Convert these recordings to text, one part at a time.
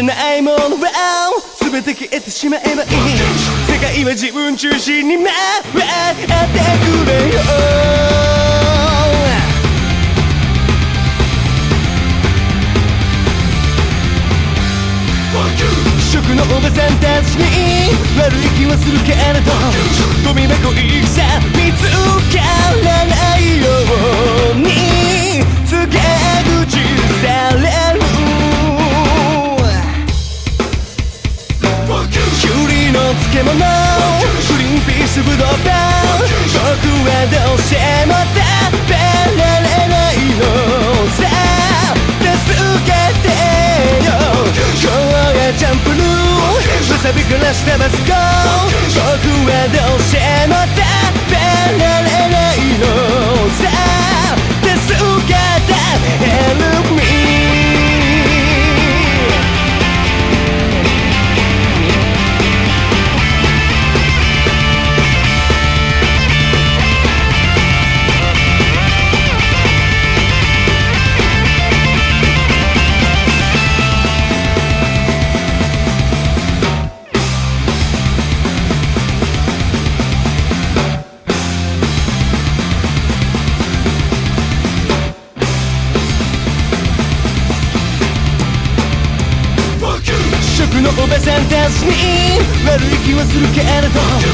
ものは全て消えてしまえばいい。世界は自分中心に回ってくれよ。食のおばさんたちに悪い気はするけれどゴミ箱戦見りの。漬物グリーンピースぶどうパン僕はどうしても食べられないのさ。助けてよ。今日はジャンプルーわさびからしたバスコ。僕はどうしても食べのおばさんたちに悪い気はするけれど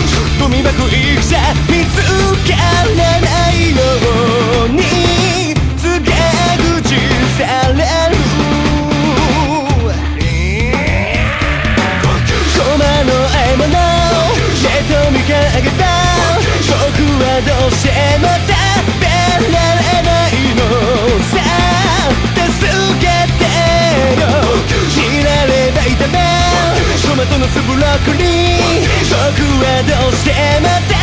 僕はどうしてまた